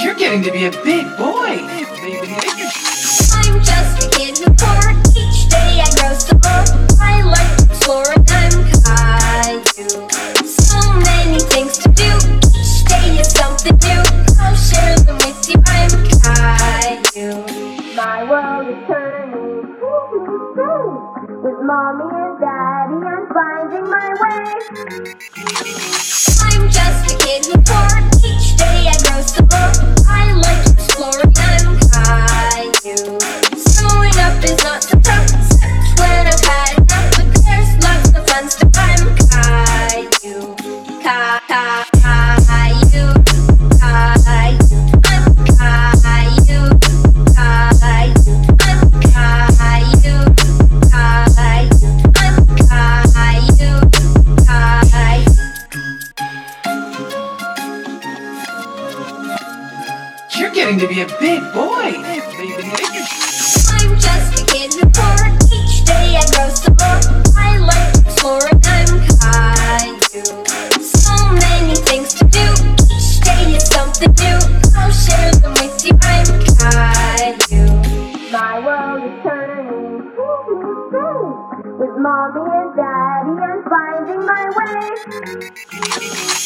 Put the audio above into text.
getting to be a big boy. I'm just a kid who born. Each day I grow some more. I like exploring. I'm Caillou. So many things to do. Each day is something new. I'll share them with you. I'm Caillou. My world is turning. With mommy and daddy, I'm finding my way. You're getting to be a big boy. I'm just a kid who born. Each day I grow some more. I like exploring. I'm Caillou. So many things to do. Each day is something new. I'll share them with you. I'm Caillou. My world is turning. With mommy and daddy, I'm finding my way.